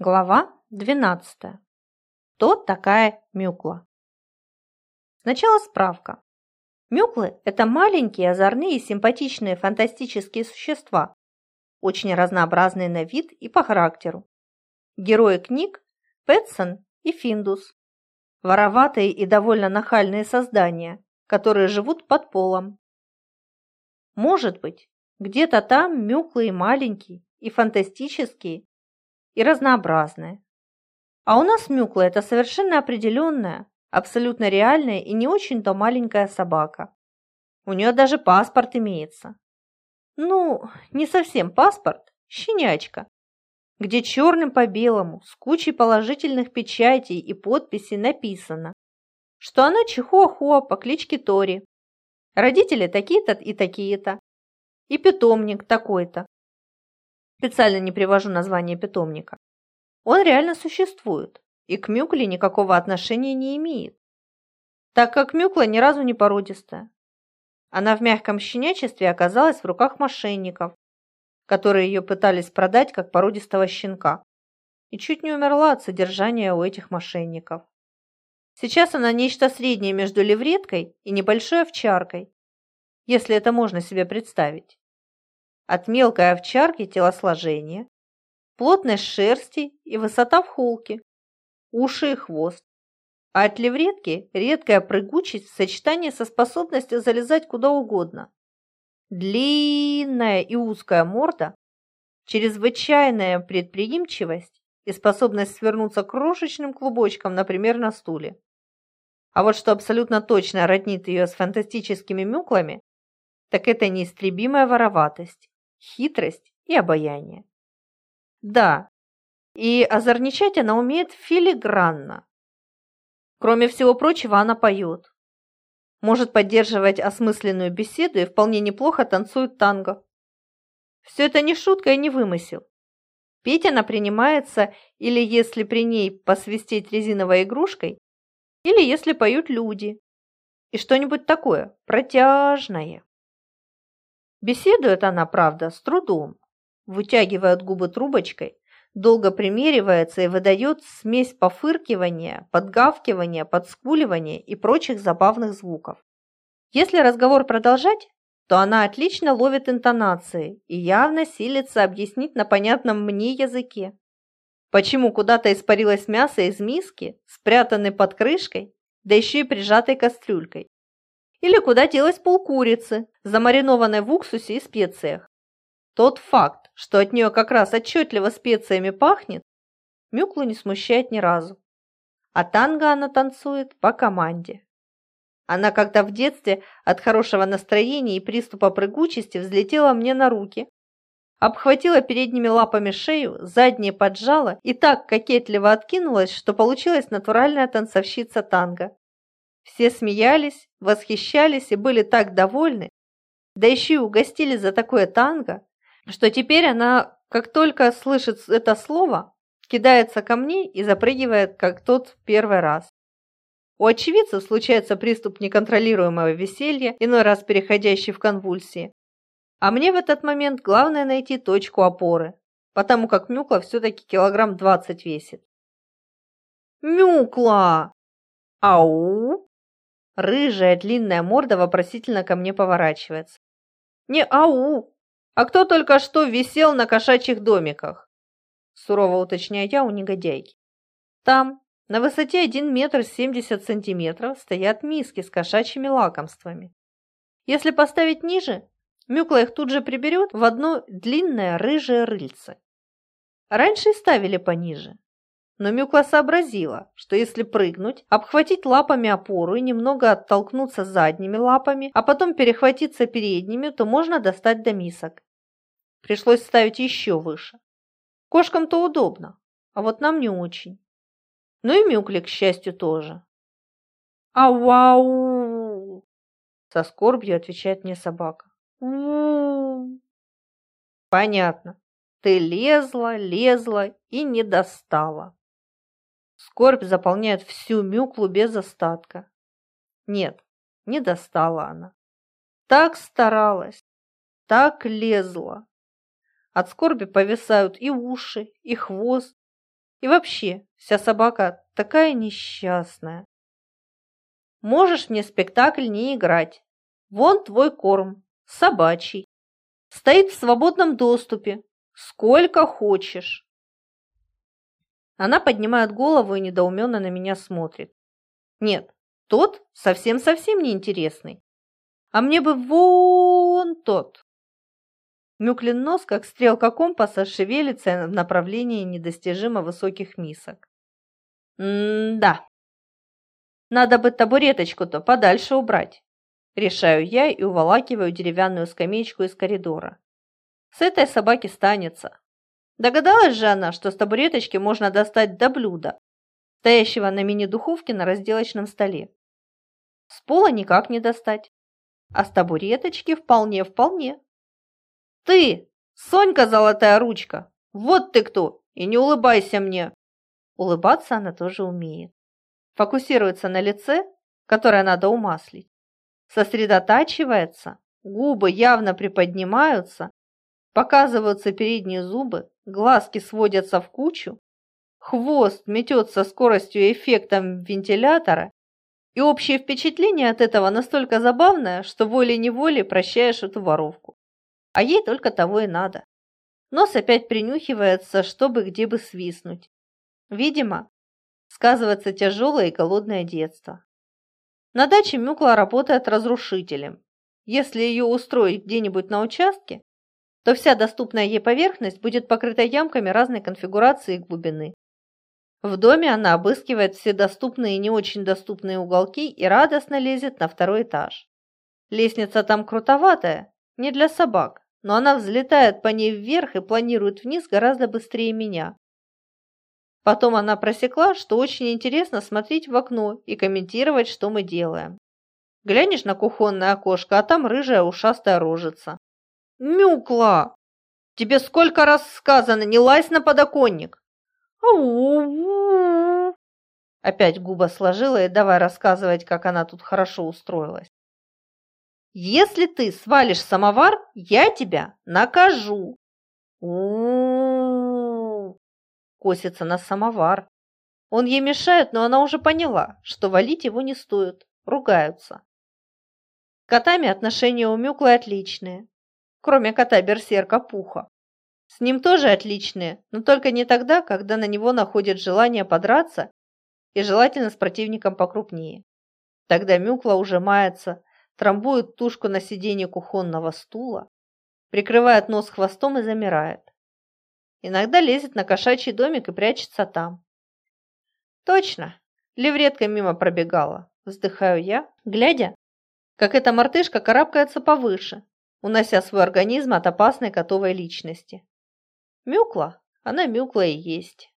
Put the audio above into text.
Глава 12. Кто такая Мюкла? Сначала справка. Мюклы – это маленькие, озорные, симпатичные, фантастические существа, очень разнообразные на вид и по характеру. Герои книг – Пэтсон и Финдус. Вороватые и довольно нахальные создания, которые живут под полом. Может быть, где-то там мюклы и маленькие, и фантастические, и разнообразное. А у нас Мюкла – это совершенно определенная, абсолютно реальная и не очень-то маленькая собака. У нее даже паспорт имеется. Ну, не совсем паспорт, щенячка, где черным по белому, с кучей положительных печатей и подписей написано, что она чихуахуа по кличке Тори. Родители такие-то и такие-то. И питомник такой-то. Специально не привожу название питомника. Он реально существует и к Мюкле никакого отношения не имеет, так как Мюкла ни разу не породистая. Она в мягком щенячестве оказалась в руках мошенников, которые ее пытались продать как породистого щенка, и чуть не умерла от содержания у этих мошенников. Сейчас она нечто среднее между левреткой и небольшой овчаркой, если это можно себе представить. От мелкой овчарки телосложение, плотность шерсти и высота в холке, уши и хвост. А от левретки редкая прыгучесть в сочетании со способностью залезать куда угодно. Длинная и узкая морда, чрезвычайная предприимчивость и способность свернуться крошечным клубочком, например, на стуле. А вот что абсолютно точно роднит ее с фантастическими мюклами, так это неистребимая вороватость хитрость и обаяние. Да, и озорничать она умеет филигранно. Кроме всего прочего, она поет. Может поддерживать осмысленную беседу и вполне неплохо танцует танго. Все это не шутка и не вымысел. Петь она принимается или если при ней посвистеть резиновой игрушкой, или если поют люди. И что-нибудь такое протяжное. Беседует она, правда, с трудом. Вытягивает губы трубочкой, долго примеривается и выдает смесь пофыркивания, подгавкивания, подскуливания и прочих забавных звуков. Если разговор продолжать, то она отлично ловит интонации и явно силится объяснить на понятном мне языке, почему куда-то испарилось мясо из миски, спрятанной под крышкой, да еще и прижатой кастрюлькой. Или куда делась полкурицы, замаринованной в уксусе и специях. Тот факт, что от нее как раз отчетливо специями пахнет, Мюклу не смущает ни разу. А танго она танцует по команде. Она когда в детстве от хорошего настроения и приступа прыгучести взлетела мне на руки, обхватила передними лапами шею, задние поджала и так кокетливо откинулась, что получилась натуральная танцовщица танго. Все смеялись, восхищались и были так довольны, да еще и угостили за такое танго, что теперь она, как только слышит это слово, кидается ко мне и запрыгивает, как тот в первый раз. У очевидцев случается приступ неконтролируемого веселья, иной раз переходящий в конвульсии. А мне в этот момент главное найти точку опоры, потому как Мюкла все-таки килограмм двадцать весит. «Мюкла! Ау!» Рыжая длинная морда вопросительно ко мне поворачивается. «Не ау! А кто только что висел на кошачьих домиках?» Сурово уточняю я у негодяйки. Там, на высоте 1 метр 70 сантиметров, стоят миски с кошачьими лакомствами. Если поставить ниже, Мюкла их тут же приберет в одно длинное рыжее рыльце. Раньше ставили пониже, но Мюкла сообразила, что если прыгнуть, обхватить лапами опору и немного оттолкнуться задними лапами, а потом перехватиться передними, то можно достать до мисок. Пришлось ставить еще выше. Кошкам-то удобно, а вот нам не очень. Ну и Мюкле, к счастью, тоже. «Ау-ау!» Со скорбью отвечает мне собака. «Понятно. Ты лезла, лезла и не достала. Скорбь заполняет всю мюклу без остатка. Нет, не достала она. Так старалась, так лезла. От скорби повисают и уши, и хвост, И вообще, вся собака такая несчастная. Можешь мне спектакль не играть. Вон твой корм, собачий. Стоит в свободном доступе. Сколько хочешь. Она поднимает голову и недоуменно на меня смотрит. Нет, тот совсем-совсем неинтересный. А мне бы вон тот. Мюклин нос, как стрелка компаса, шевелится в направлении недостижимо высоких мисок. М-да. Надо бы табуреточку-то подальше убрать. Решаю я и уволакиваю деревянную скамеечку из коридора. С этой собаки станется. Догадалась же она, что с табуреточки можно достать до блюда, стоящего на мини-духовке на разделочном столе. С пола никак не достать, а с табуреточки вполне-вполне. «Ты, Сонька золотая ручка, вот ты кто, и не улыбайся мне!» Улыбаться она тоже умеет. Фокусируется на лице, которое надо умаслить. Сосредотачивается, губы явно приподнимаются, показываются передние зубы, глазки сводятся в кучу, хвост метется скоростью и эффектом вентилятора, и общее впечатление от этого настолько забавное, что волей-неволей прощаешь эту воровку. А ей только того и надо. Нос опять принюхивается, чтобы где бы свистнуть. Видимо, сказывается тяжелое и голодное детство. На даче Мюкла работает разрушителем. Если ее устроить где-нибудь на участке, то вся доступная ей поверхность будет покрыта ямками разной конфигурации и глубины. В доме она обыскивает все доступные и не очень доступные уголки и радостно лезет на второй этаж. Лестница там крутоватая, не для собак, но она взлетает по ней вверх и планирует вниз гораздо быстрее меня. Потом она просекла, что очень интересно смотреть в окно и комментировать, что мы делаем. Глянешь на кухонное окошко, а там рыжая ушастая рожица. «Мюкла! Тебе сколько раз сказано, не лазь на подоконник!» Ау! Опять губа сложила и давай рассказывать, как она тут хорошо устроилась. Если ты свалишь самовар, я тебя накажу. У, косится на самовар. Он ей мешает, но она уже поняла, что валить его не стоит. Ругаются. Котами отношения у Мюклы отличные, кроме кота-берсерка Пуха. С ним тоже отличные, но только не тогда, когда на него находит желание подраться и желательно с противником покрупнее. Тогда Мюкла уже мается, трамбует тушку на сиденье кухонного стула, прикрывает нос хвостом и замирает. Иногда лезет на кошачий домик и прячется там. Точно, левретка мимо пробегала, вздыхаю я, глядя, как эта мартышка карабкается повыше, унося свой организм от опасной котовой личности. Мюкла, она мюкла и есть.